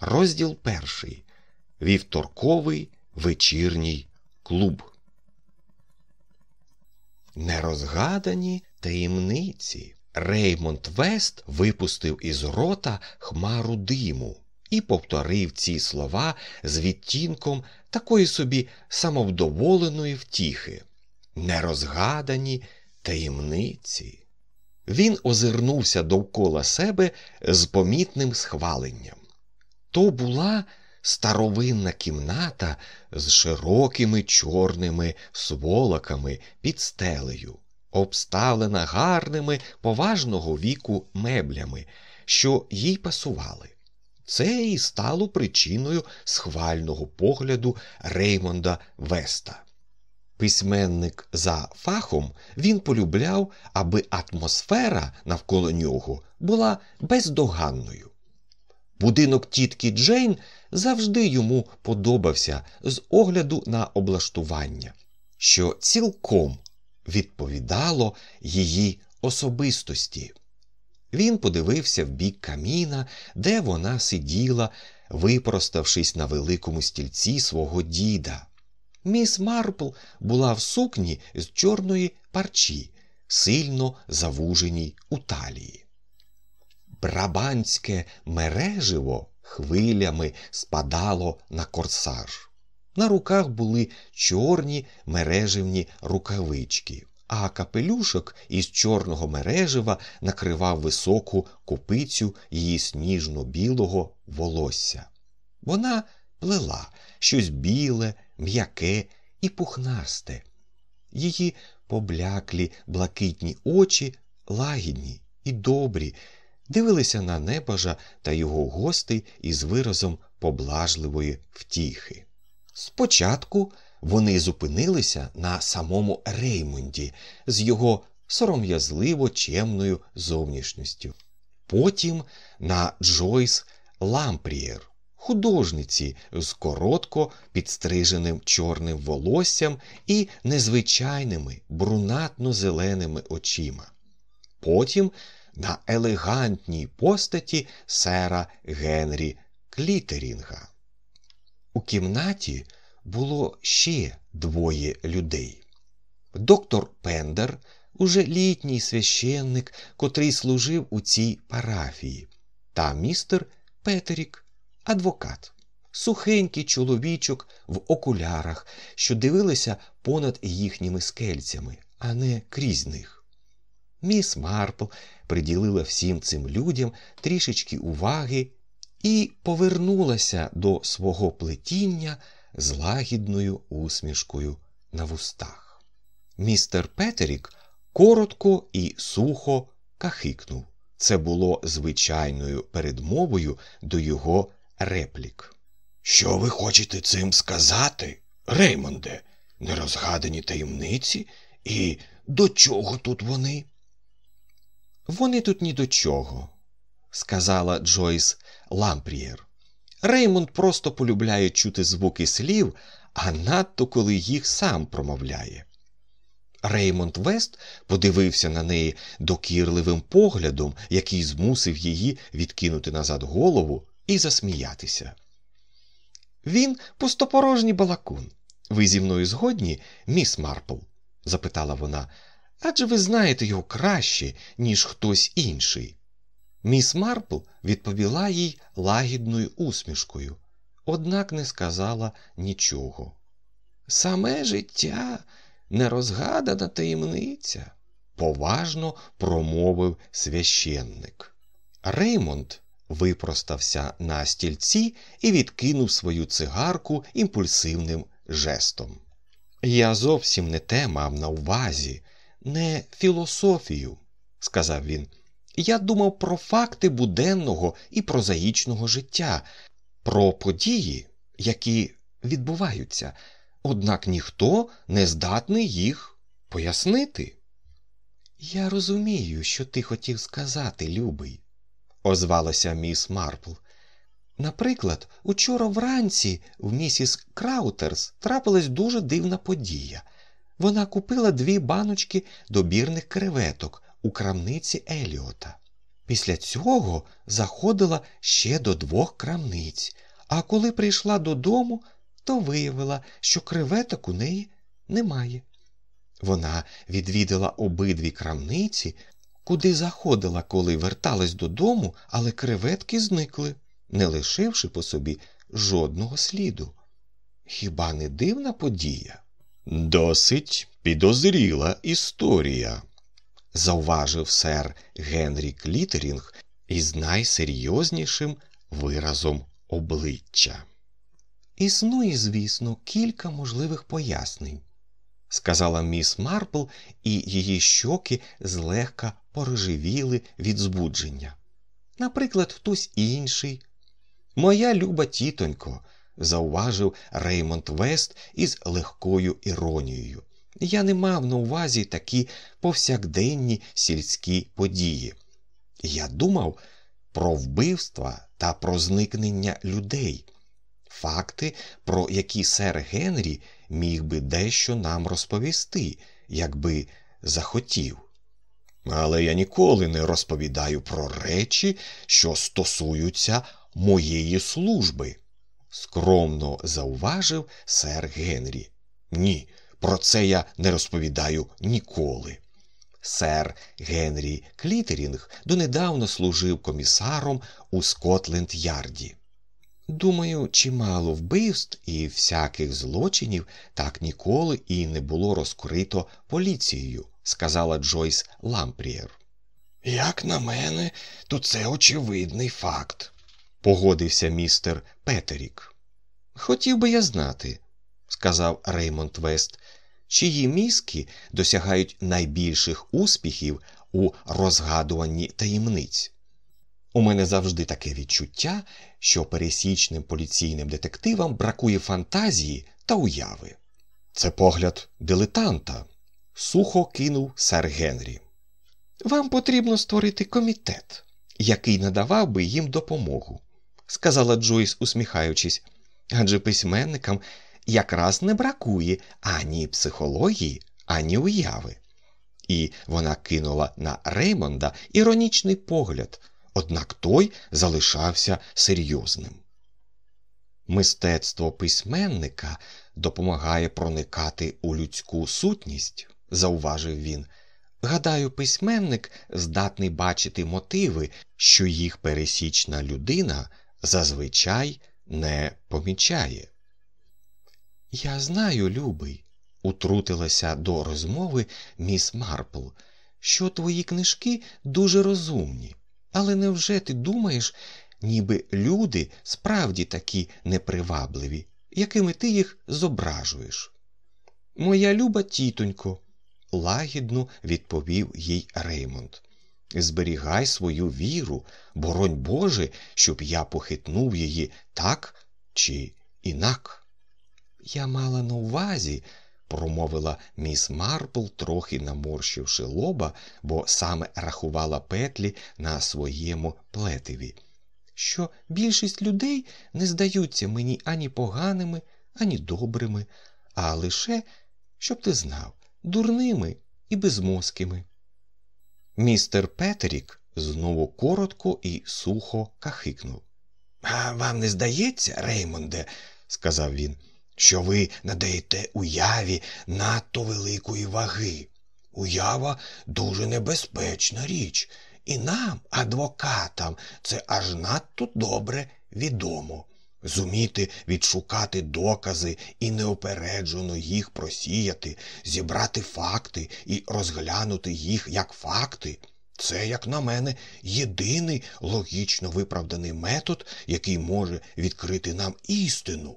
Розділ перший. Вівторковий вечірній клуб. Нерозгадані таємниці. Реймонд Вест випустив із рота хмару диму і повторив ці слова з відтінком такої собі самовдоволеної втіхи. Нерозгадані таємниці. Він озирнувся довкола себе з помітним схваленням. То була старовинна кімната з широкими чорними сволоками під стелею, обставлена гарними поважного віку меблями, що їй пасували. Це і стало причиною схвального погляду Реймонда Веста. Письменник за фахом він полюбляв, аби атмосфера навколо нього була бездоганною. Будинок тітки Джейн завжди йому подобався з огляду на облаштування, що цілком відповідало її особистості. Він подивився в бік каміна, де вона сиділа, випроставшись на великому стільці свого діда. Міс Марпл була в сукні з чорної парчі, сильно завуженій у талії. Брабанське мереживо хвилями спадало на корсаж. На руках були чорні мереживні рукавички, а капелюшок із чорного мережива накривав високу копицю її сніжно-білого волосся. Вона плела щось біле, м'яке і пухнасте. Її побляклі блакитні очі, лагідні і добрі, дивилися на небожа та його гостей із виразом поблажливої втіхи. Спочатку вони зупинилися на самому Реймонді з його сором'язливо чемною зовнішністю, потім на Джойс Лампрієр, художниці з коротко підстриженим чорним волоссям і незвичайними брунатно-зеленими очима. Потім на елегантній постаті сера Генрі Клітерінга. У кімнаті було ще двоє людей. Доктор Пендер, уже літній священник, котрий служив у цій парафії, та містер Петерік, адвокат, сухенький чоловічок в окулярах, що дивилися понад їхніми скельцями, а не крізь них. Міс Марпл приділила всім цим людям трішечки уваги і повернулася до свого плетіння з лагідною усмішкою на вустах. Містер Петерік коротко і сухо кахикнув. Це було звичайною передмовою до його реплік. Що ви хочете цим сказати, Реймонде? Нерозгадані таємниці? І до чого тут вони? Вони тут ні до чого, сказала Джойс Лампрієр. Реймонд просто полюбляє чути звуки слів, а надто коли їх сам промовляє. Реймонд Вест подивився на неї докірливим поглядом, який змусив її відкинути назад голову і засміятися. Він пустопорожній балакун. Ви зі мною згодні, міс Марпл? запитала вона. Адже ви знаєте його краще, ніж хтось інший. Міс Марпл відповіла їй лагідною усмішкою, однак не сказала нічого. Саме життя нерозгадана таємниця, поважно промовив священник. Реймонд випростався на стільці і відкинув свою цигарку імпульсивним жестом. Я зовсім не те мав на увазі, не філософію, сказав він. Я думав про факти буденного і прозаїчного життя, про події, які відбуваються, однак ніхто не здатний їх пояснити. Я розумію, що ти хотів сказати, любий, озвалася міс Марпл. Наприклад, учора вранці в місіс Краутерс трапилась дуже дивна подія. Вона купила дві баночки добірних креветок у крамниці Еліота. Після цього заходила ще до двох крамниць, а коли прийшла додому, то виявила, що креветок у неї немає. Вона відвідала обидві крамниці, куди заходила, коли верталась додому, але креветки зникли, не лишивши по собі жодного сліду. Хіба не дивна подія? Досить підозріла історія, зауважив сер Генрі Клітерінг із найсерйознішим виразом обличчя. Існує, звісно, кілька можливих пояснень, сказала міс Марпл, і її щоки злегка порожевіли від збудження. Наприклад, хтось інший. Моя люба тітонько, зауважив Реймонд Вест із легкою іронією. Я не мав на увазі такі повсякденні сільські події. Я думав про вбивства та про зникнення людей, факти, про які сер Генрі міг би дещо нам розповісти, якби захотів. Але я ніколи не розповідаю про речі, що стосуються моєї служби, скромно зауважив сер Генрі. Ні, про це я не розповідаю ніколи. Сер Генрі Клітерінг донедавна служив комісаром у Скотленд Ярді. Думаю, чимало вбивств і всяких злочинів так ніколи і не було розкрито поліцією, сказала Джойс Лампрієр. Як на мене, то це очевидний факт, погодився містер Петерік. Хотів би я знати, сказав Реймонд Вест, чиї мізки досягають найбільших успіхів у розгадуванні таємниць. У мене завжди таке відчуття, що пересічним поліційним детективам бракує фантазії та уяви. Це погляд дилетанта, сухо кинув сер Генрі. Вам потрібно створити комітет, який надавав би їм допомогу, сказала Джойс, усміхаючись, адже письменникам якраз не бракує ані психології, ані уяви. І вона кинула на Реймонда іронічний погляд, однак той залишався серйозним. Мистецтво письменника допомагає проникати у людську сутність, зауважив він. Гадаю, письменник здатний бачити мотиви, що їх пересічна людина зазвичай не помічає. Я знаю, любий, утрутилася до розмови міс Марпл, що твої книжки дуже розумні. Але невже ти думаєш, ніби люди справді такі непривабливі, якими ти їх зображуєш? Моя люба тітонько, лагідно відповів їй Реймонд. Зберігай свою віру, боронь Боже, щоб я похитнув її так чи інак. Я мала на увазі, промовила міс Марпл, трохи наморщивши лоба, бо саме рахувала петлі на своєму плетиві, що більшість людей не здаються мені ані поганими, ані добрими, а лише, щоб ти знав, дурними і безмозкими. Містер Петерік знову коротко і сухо кахикнув. А вам не здається, Реймонде, сказав він що ви надаєте уяві надто великої ваги. Уява дуже небезпечна річ, і нам, адвокатам, це аж надто добре відомо. Зуміти відшукати докази і неопереджено їх просіяти, зібрати факти і розглянути їх як факти. Це, як на мене, єдиний логічно виправданий метод, який може відкрити нам істину.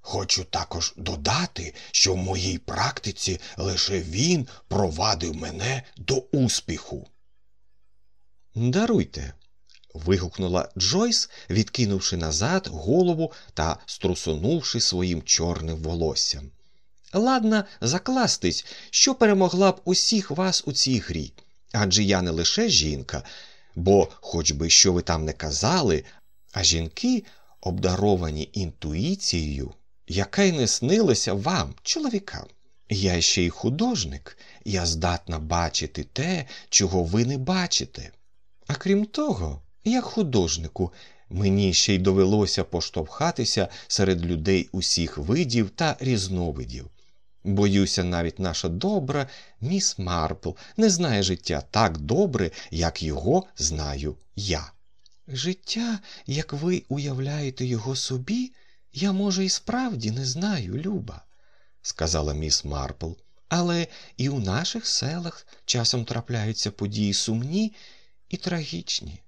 Хочу також додати, що в моїй практиці лише він провадив мене до успіху. Даруйте. Вигукнула Джойс, відкинувши назад голову та струсунувши своїм чорним волоссям. Ладна закластись, що перемогла б усіх вас у цій грі. Адже я не лише жінка, бо, хоч би що ви там не казали, а жінки обдаровані інтуїцією, яка й не снилася вам, чоловікам. Я ще й художник, я здатна бачити те, чого ви не бачите. А крім того, як художнику, мені ще й довелося поштовхатися серед людей усіх видів та різновидів. Боюся, навіть наша добра міс Марпл не знає життя так добре, як його знаю я. Життя, як ви уявляєте його собі, я, може, і справді не знаю, Люба, сказала міс Марпл. Але і у наших селах часом трапляються події сумні і трагічні.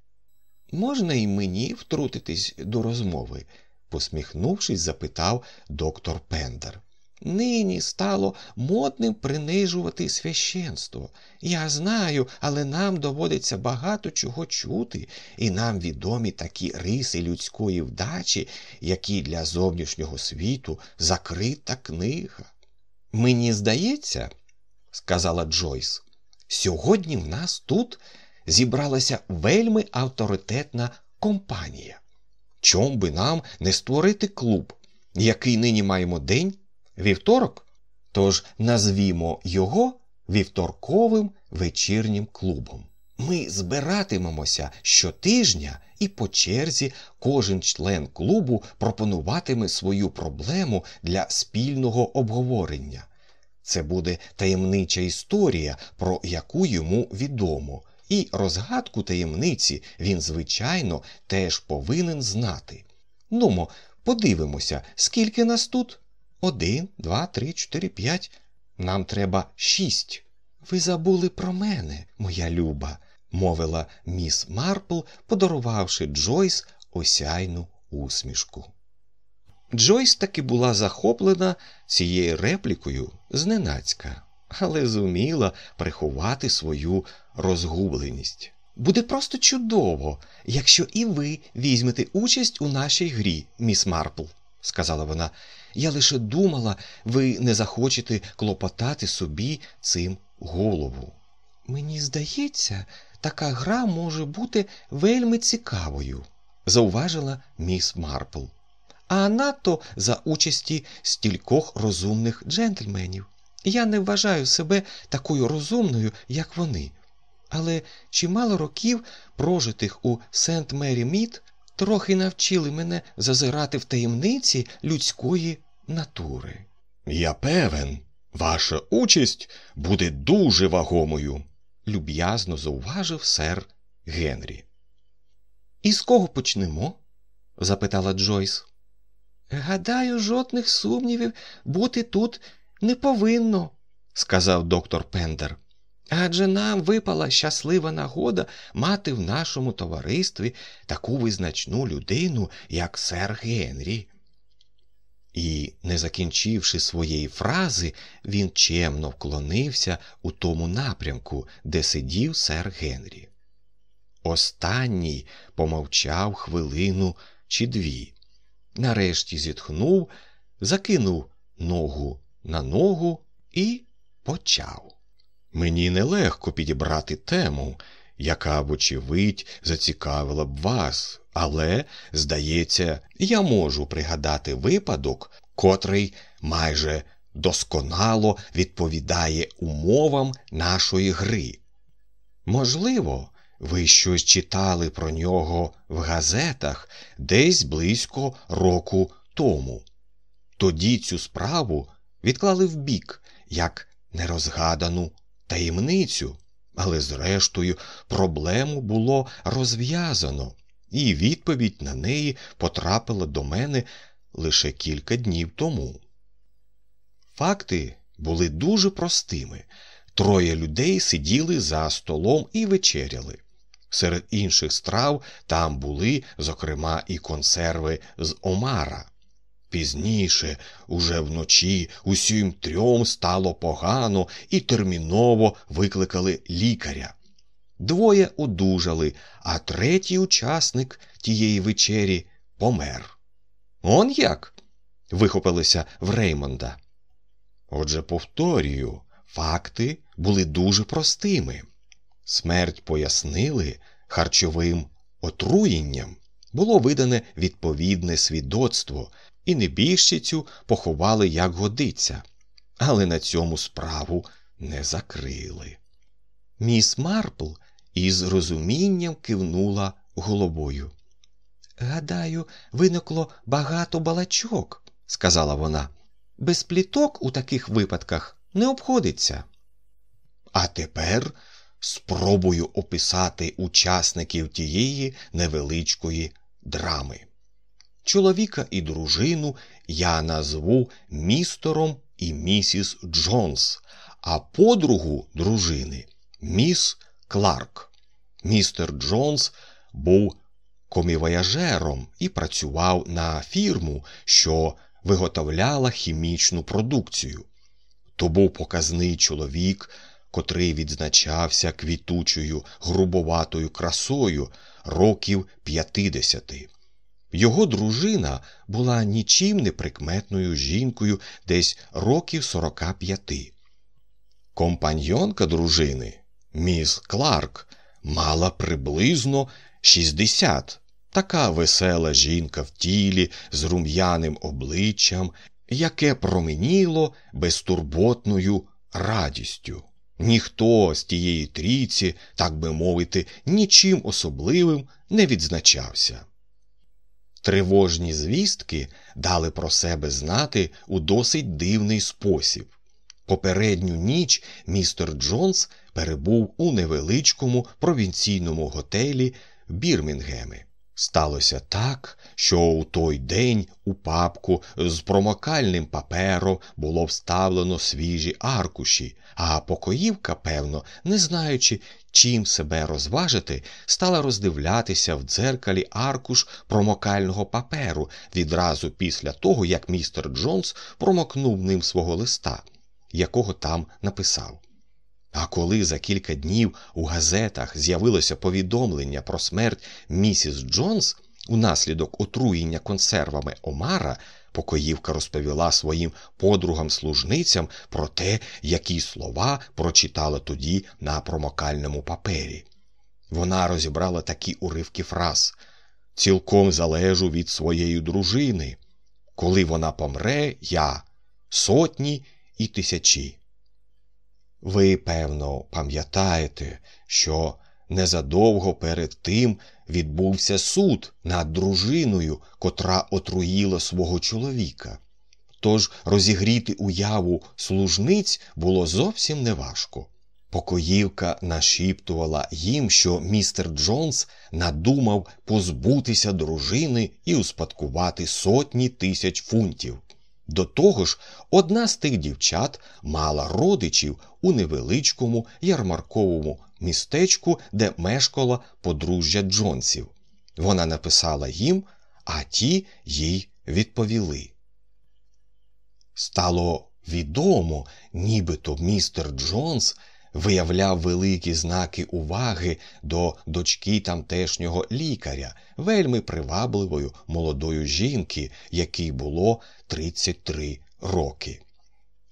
Можна і мені втрутитись до розмови? посміхнувшись, запитав доктор Пендер. Нині стало модним принижувати священство. Я знаю, але нам доводиться багато чого чути, і нам відомі такі риси людської вдачі, які для зовнішнього світу закрита книга. Мені здається, сказала Джойс, сьогодні в нас тут зібралася вельми авторитетна компанія. Чом би нам не створити клуб, який нині маємо день? Вівторок? Тож назвімо його вівторковим вечірнім клубом. Ми збиратимемося щотижня і по черзі кожен член клубу пропонуватиме свою проблему для спільного обговорення. Це буде таємнича історія, про яку йому відомо, і розгадку таємниці він, звичайно, теж повинен знати. Нумо, подивимося, скільки нас тут. Один, два, три, чотири, п'ять. Нам треба шість. Ви забули про мене, моя люба, мовила міс Марпл, подарувавши Джойс осяйну усмішку. Джойс таки була захоплена цією реплікою зненацька, але зуміла приховати свою розгубленість. Буде просто чудово, якщо і ви візьмете участь у нашій грі, міс Марпл, сказала вона. Я лише думала, ви не захочете клопотати собі цим голову. Мені здається, така гра може бути вельми цікавою, зауважила міс Марпл. А надто за участі стількох розумних джентльменів. Я не вважаю себе такою розумною, як вони. Але чимало років, прожитих у Сент Мері Мід, трохи навчили мене зазирати в таємниці людської натури. Я певен, ваша участь буде дуже вагомою, люб'язно зауважив сер Генрі. І з кого почнемо? запитала Джойс. Гадаю, жодних сумнівів бути тут не повинно, сказав доктор Пендер. Адже нам випала щаслива нагода мати в нашому товаристві таку визначну людину, як сер Генрі. І, не закінчивши своєї фрази, він чемно вклонився у тому напрямку, де сидів сер Генрі. Останній помовчав хвилину чи дві. Нарешті зітхнув, закинув ногу на ногу і почав. Мені нелегко підібрати тему, яка, вочевидь, зацікавила б вас, але, здається, я можу пригадати випадок, котрий майже досконало відповідає умовам нашої гри. Можливо, ви щось читали про нього в газетах десь близько року тому. Тоді цю справу відклали вбік, як нерозгадану таємницю, але, зрештою, проблему було розв'язано, і відповідь на неї потрапила до мене лише кілька днів тому. Факти були дуже простими. Троє людей сиділи за столом і вечеряли. Серед інших страв там були, зокрема, і консерви з омара. Пізніше, уже вночі, усім трьом стало погано і терміново викликали лікаря. Двоє одужали, а третій учасник тієї вечері помер. Он як? вихопилося в Реймонда. Отже, повторюю, факти були дуже простими. Смерть пояснили харчовим отруєнням. Було видане відповідне свідоцтво, і небіжчицю поховали як годиться, але на цьому справу не закрили. Міс Марпл із розумінням кивнула головою. Гадаю, виникло багато балачок, сказала вона. Без пліток у таких випадках не обходиться. А тепер спробую описати учасників тієї невеличкої драми. Чоловіка і дружину я назву містером і місіс Джонс, а подругу дружини міс Кларк. Містер Джонс був комівояжером і працював на фірму, що виготовляла хімічну продукцію. То був показний чоловік, котрий відзначався квітучою грубоватою красою років п'ятидесяти. Його дружина була нічим не прикметною жінкою десь років сорока п'яти. Компаньонка дружини, міс Кларк, мала приблизно шістдесят. Така весела жінка в тілі з рум'яним обличчям, яке променіло безтурботною радістю. Ніхто з тієї трійці, так би мовити, нічим особливим не відзначався. Тривожні звістки дали про себе знати у досить дивний спосіб. Попередню ніч містер Джонс перебув у невеличкому провінційному готелі Бірмінгеми. Сталося так, що у той день у папку з промокальним папером було вставлено свіжі аркуші, а покоївка, певно, не знаючи, чим себе розважити, стала роздивлятися в дзеркалі аркуш промокального паперу відразу після того, як містер Джонс промокнув ним свого листа, якого там написав. А коли за кілька днів у газетах з'явилося повідомлення про смерть місіс Джонс унаслідок отруєння консервами Омара, покоївка розповіла своїм подругам-служницям про те, які слова прочитала тоді на промокальному папері. Вона розібрала такі уривки фраз цілком залежу від своєї дружини. Коли вона помре, я сотні і тисячі. Ви, певно, пам'ятаєте, що незадовго перед тим відбувся суд над дружиною, котра отруїла свого чоловіка. Тож розігріти уяву служниць було зовсім неважко. Покоївка нашіптувала їм, що містер Джонс надумав позбутися дружини і успадкувати сотні тисяч фунтів. До того ж, одна з тих дівчат мала родичів у невеличкому ярмарковому містечку, де мешкала подружжя Джонсів. Вона написала їм, а ті їй відповіли. Стало відомо, нібито містер Джонс виявляв великі знаки уваги до дочки тамтешнього лікаря, вельми привабливою молодої жінки, якій було 33 роки.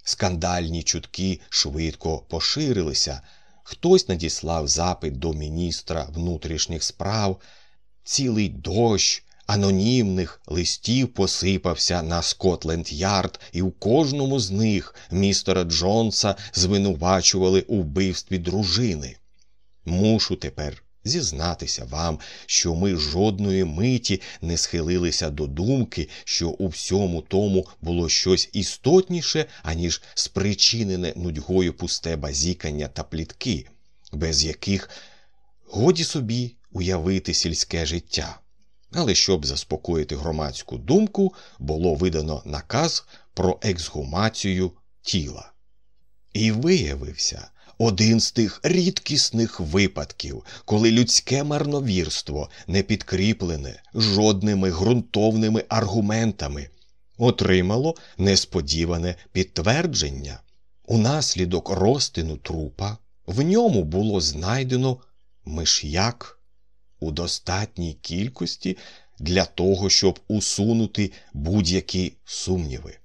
Скандальні чутки швидко поширилися. Хтось надіслав запит до міністра внутрішніх справ, цілий дощ анонімних листів посипався на Скотленд Ярд, і у кожному з них містера Джонса звинувачували у вбивстві дружини. Мушу тепер зізнатися вам, що ми жодної миті не схилилися до думки, що у всьому тому було щось істотніше, аніж спричинене нудьгою пусте базікання та плітки, без яких годі собі уявити сільське життя. Але щоб заспокоїти громадську думку, було видано наказ про ексгумацію тіла. І виявився один з тих рідкісних випадків, коли людське марновірство не підкріплене жодними ґрунтовними аргументами, отримало несподіване підтвердження. Унаслідок розтину трупа в ньому було знайдено миш'як у достатній кількості для того, щоб усунути будь-які сумніви.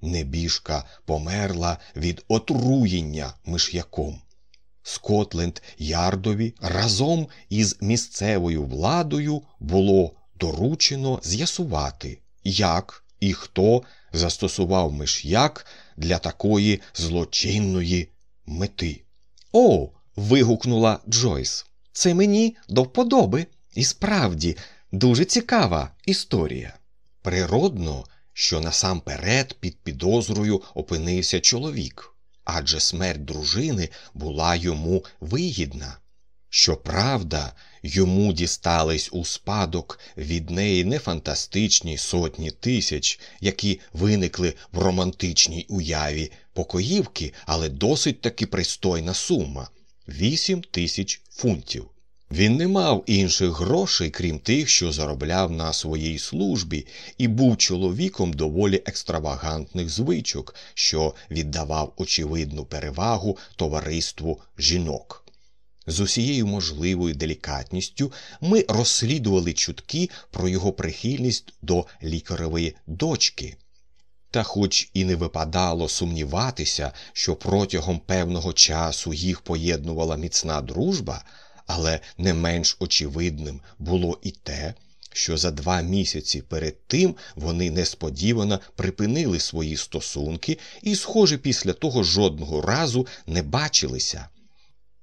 Небіжка померла від отруєння миш'яком. Скотленд Ярдові разом із місцевою владою було доручено з'ясувати, як і хто застосував миш'як для такої злочинної мети. О. вигукнула Джойс. Це мені до вподоби. І справді дуже цікава історія. Природно, що насамперед під підозрою опинився чоловік адже смерть дружини була йому вигідна. Щоправда, йому дістались у спадок від неї не фантастичні сотні тисяч, які виникли в романтичній уяві покоївки, але досить таки пристойна сума вісім тисяч фунтів. Він не мав інших грошей, крім тих, що заробляв на своїй службі, і був чоловіком доволі екстравагантних звичок, що віддавав очевидну перевагу товариству жінок. З усією можливою делікатністю ми розслідували чутки про його прихильність до лікаревої дочки. Та, хоч і не випадало сумніватися, що протягом певного часу їх поєднувала міцна дружба але не менш очевидним було і те, що за два місяці перед тим вони несподівано припинили свої стосунки і, схоже, після того жодного разу не бачилися.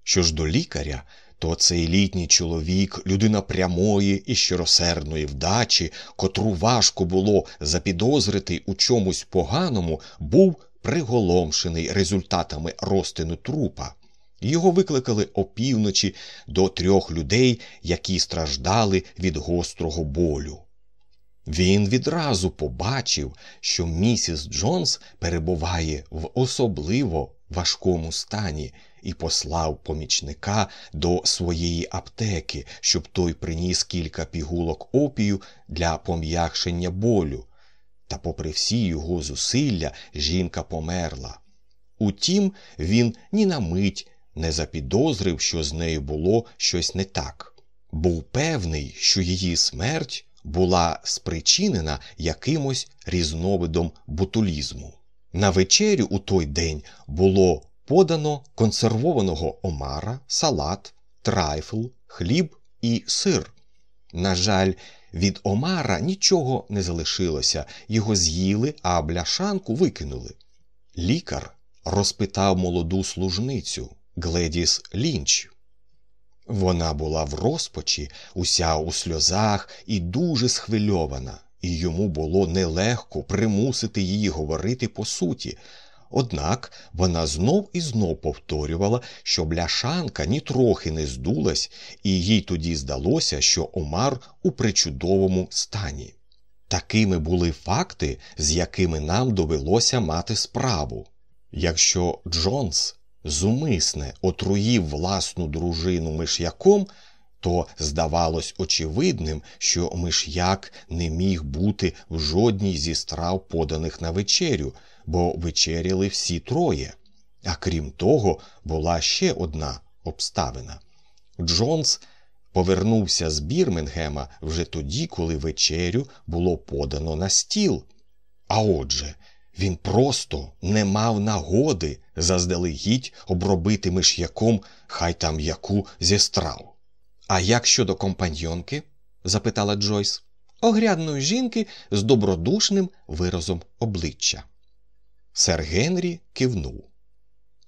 Що ж до лікаря, то цей літній чоловік, людина прямої і щиросердної вдачі, котру важко було запідозрити у чомусь поганому, був приголомшений результатами розтину трупа. Його викликали опівночі до трьох людей, які страждали від гострого болю. Він відразу побачив, що місіс Джонс перебуває в особливо важкому стані, і послав помічника до своєї аптеки, щоб той приніс кілька пігулок опію для пом'якшення болю. Та, попри всі його зусилля, жінка померла. Утім, він ні на мить не запідозрив, що з нею було щось не так. Був певний, що її смерть була спричинена якимось різновидом бутулізму. На вечерю у той день було подано консервованого омара, салат, трайфл, хліб і сир. На жаль, від омара нічого не залишилося, його з'їли, а бляшанку викинули. Лікар розпитав молоду служницю. Гледіс Лінч. Вона була в розпачі, уся у сльозах і дуже схвильована, і йому було нелегко примусити її говорити по суті. Однак вона знов і знов повторювала, що бляшанка нітрохи не здулась, і їй тоді здалося, що Омар у причудовому стані. Такими були факти, з якими нам довелося мати справу. Якщо Джонс зумисне отруїв власну дружину миш'яком, то здавалось очевидним, що миш'як не міг бути в жодній зі страв, поданих на вечерю, бо вечеряли всі троє. А крім того, була ще одна обставина. Джонс повернувся з Бірмінгема вже тоді, коли вечерю було подано на стіл. А отже, він просто не мав нагоди заздалегідь обробити миш'яком хай там яку зі страв. А як щодо компаньонки? запитала Джойс, огрядної жінки з добродушним виразом обличчя. Сер Генрі кивнув.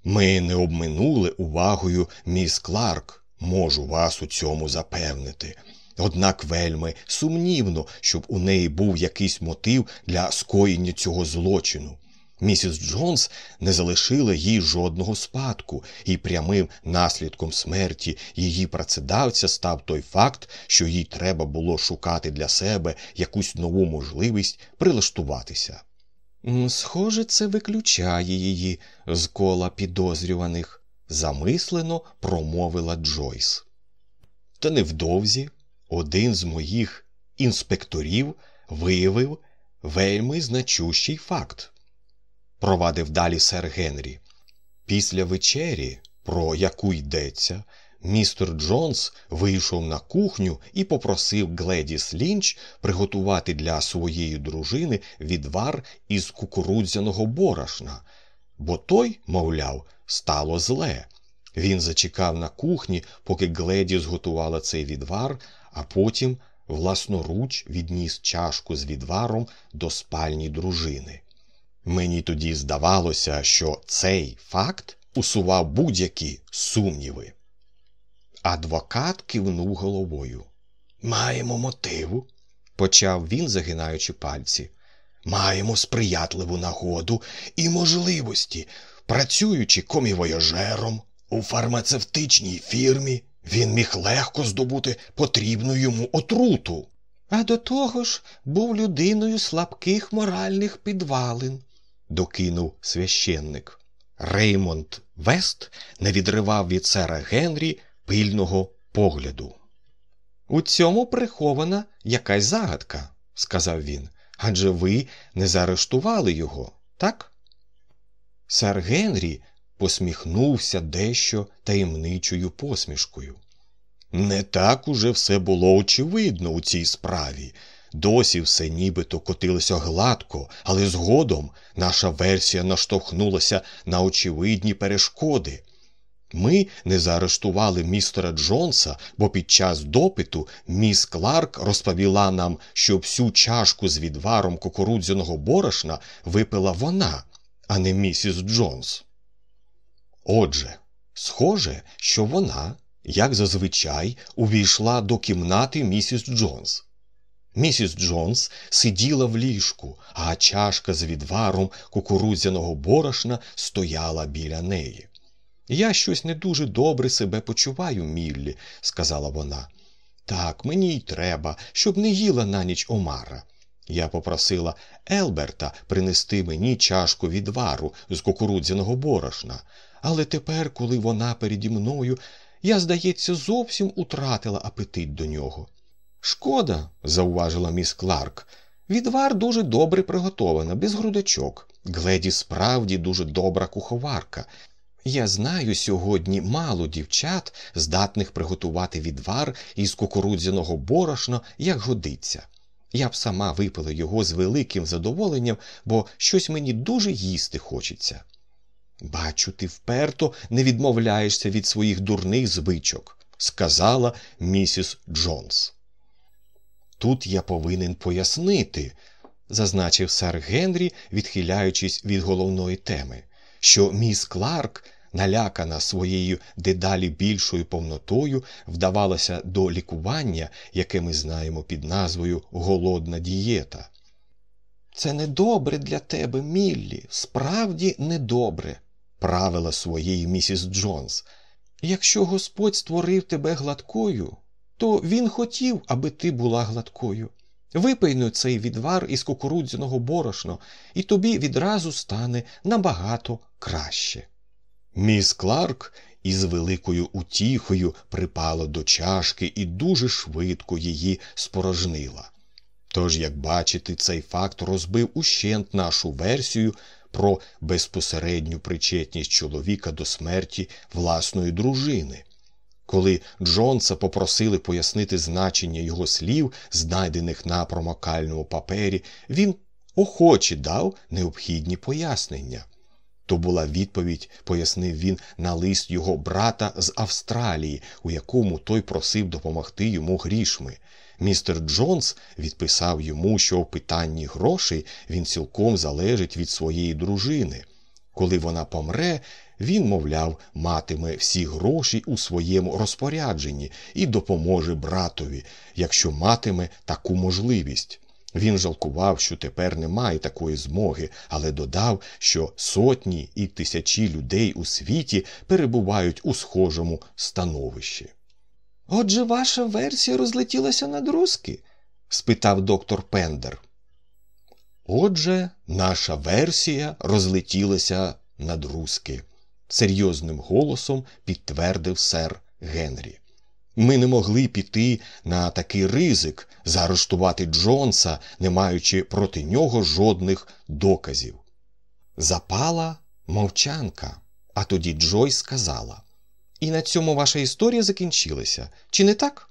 Ми не обминули увагою міс Кларк, можу вас у цьому запевнити. Однак вельми сумнівно, щоб у неї був якийсь мотив для скоєння цього злочину. Місіс Джонс не залишила їй жодного спадку, і прямим наслідком смерті її працедавця став той факт, що їй треба було шукати для себе якусь нову можливість прилаштуватися. Схоже, це виключає її з кола підозрюваних, замислено промовила Джойс. Та невдовзі один з моїх інспекторів виявив вельми значущий факт, провадив далі сер Генрі. Після вечері, про яку йдеться, містер Джонс вийшов на кухню і попросив Гледіс Лінч приготувати для своєї дружини відвар із кукурудзяного борошна, бо той, мовляв, стало зле. Він зачекав на кухні, поки Гледіс готувала цей відвар, а потім власноруч відніс чашку з відваром до спальні дружини. Мені тоді здавалося, що цей факт усував будь-які сумніви. Адвокат кивнув головою. Маємо мотиву, почав він, загинаючи пальці. Маємо сприятливу нагоду і можливості, працюючи комівояжером у фармацевтичній фірмі, він міг легко здобути потрібну йому отруту. А до того ж був людиною слабких моральних підвалин, докинув священник. Реймонд Вест не відривав від сера Генрі пильного погляду. У цьому прихована якась загадка, сказав він. Адже ви не заарештували його, так? Сер Генрі посміхнувся дещо таємничою посмішкою. Не так уже все було очевидно у цій справі. Досі все нібито котилося гладко, але згодом наша версія наштовхнулася на очевидні перешкоди. Ми не заарештували містера Джонса, бо під час допиту міс Кларк розповіла нам, що всю чашку з відваром кукурудзяного борошна випила вона, а не місіс Джонс. Отже, схоже, що вона, як зазвичай, увійшла до кімнати місіс Джонс. Місіс Джонс сиділа в ліжку, а чашка з відваром кукурудзяного борошна стояла біля неї. Я щось не дуже добре себе почуваю, Міллі, сказала вона. Так, мені й треба, щоб не їла на ніч Омара. Я попросила Елберта принести мені чашку відвару з кукурудзяного борошна, але тепер, коли вона переді мною, я, здається, зовсім утратила апетит до нього. Шкода, зауважила міс Кларк. Відвар дуже добре приготована, без грудочок. Гледі справді дуже добра куховарка. Я знаю сьогодні мало дівчат, здатних приготувати відвар із кукурудзяного борошна, як годиться. Я б сама випила його з великим задоволенням, бо щось мені дуже їсти хочеться. Бачу, ти вперто не відмовляєшся від своїх дурних звичок, сказала місіс Джонс. Тут я повинен пояснити, зазначив сер Генрі, відхиляючись від головної теми, що міс Кларк, налякана своєю дедалі більшою повнотою, вдавалася до лікування, яке ми знаємо під назвою голодна дієта. Це недобре для тебе, Міллі, справді недобре, правила своєї місіс Джонс. Якщо Господь створив тебе гладкою, то він хотів, аби ти була гладкою. Випийну цей відвар із кукурудзяного борошна, і тобі відразу стане набагато краще. Міс Кларк із великою утіхою припала до чашки і дуже швидко її спорожнила. Тож, як бачите, цей факт розбив ущент нашу версію про безпосередню причетність чоловіка до смерті власної дружини. Коли Джонса попросили пояснити значення його слів, знайдених на промокальному папері, він охоче дав необхідні пояснення. То була відповідь, пояснив він, на лист його брата з Австралії, у якому той просив допомогти йому грішми. Містер Джонс відписав йому, що в питанні грошей він цілком залежить від своєї дружини. Коли вона помре, він, мовляв, матиме всі гроші у своєму розпорядженні і допоможе братові, якщо матиме таку можливість. Він жалкував, що тепер немає такої змоги, але додав, що сотні і тисячі людей у світі перебувають у схожому становищі. Отже, ваша версія розлетілася на друзки? спитав доктор Пендер. Отже, наша версія розлетілася на друзки, серйозним голосом підтвердив сер Генрі. Ми не могли піти на такий ризик заарештувати Джонса, не маючи проти нього жодних доказів. Запала мовчанка, а тоді Джой сказала І на цьому ваша історія закінчилася. Чи не так?